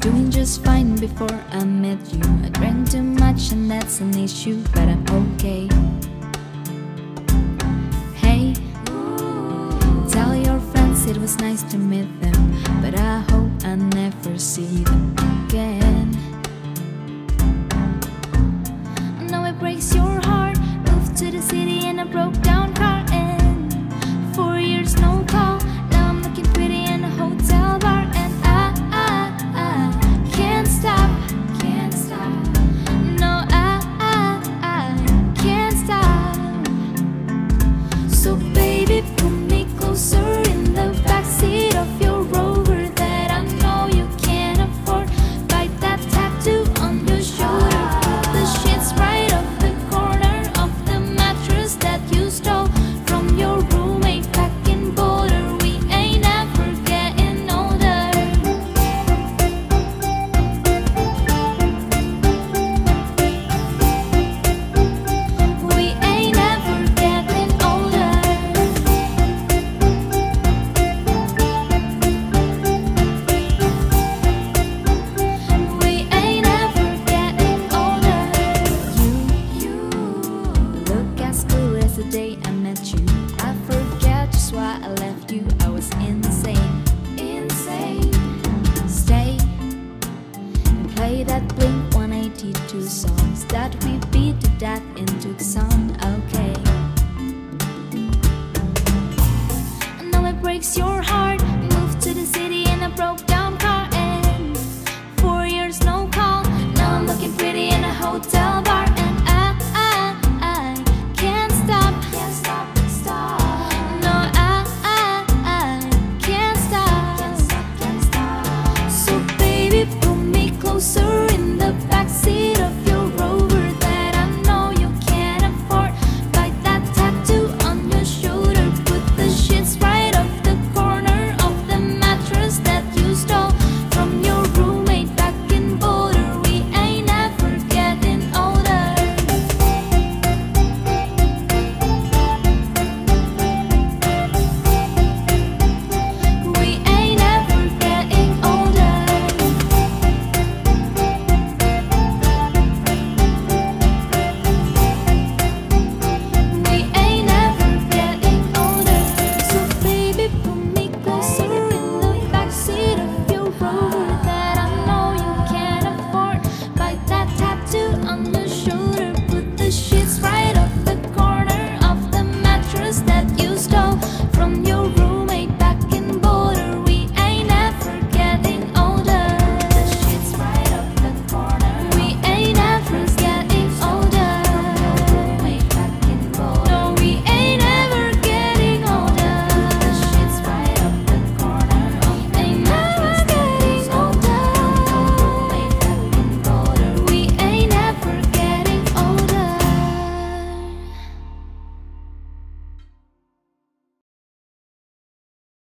doing just fine before I met you. I drank too much and that's an issue, but I'm okay. Hey, tell your friends it was nice to meet them But I hope I never see them. looks on okay. I know it breaks your heart. Moved to the city and I broke down.